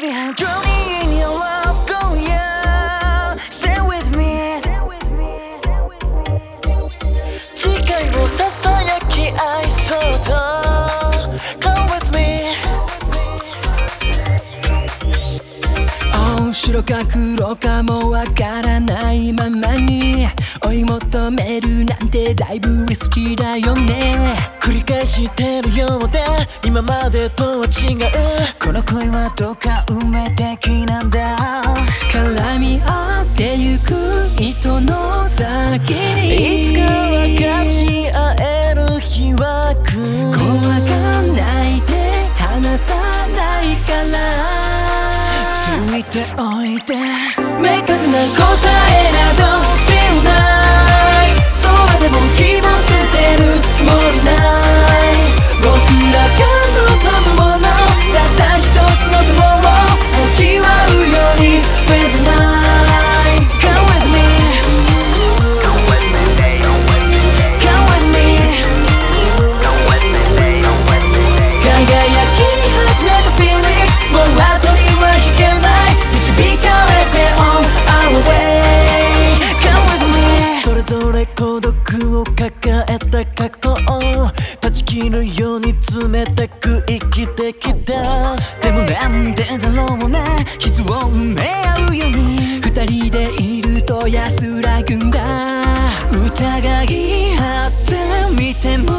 baby, I'm drowning in your love. Go, yeah, stay with me. Stay with me. Stay with me. 白か黒かもわからないままに。追い求めるなんてだいぶリスキーだよね。繰り返してるようで今までとは違う。この恋はどうか運命的なんだ。絡み合ってゆく糸の先に。いつかておいて明確な答ええた過去を断ち切るように冷たく生きてきた。でもなんでだろうね。傷を埋め合うように。二人でいると安らぐんだ。疑い張ってみても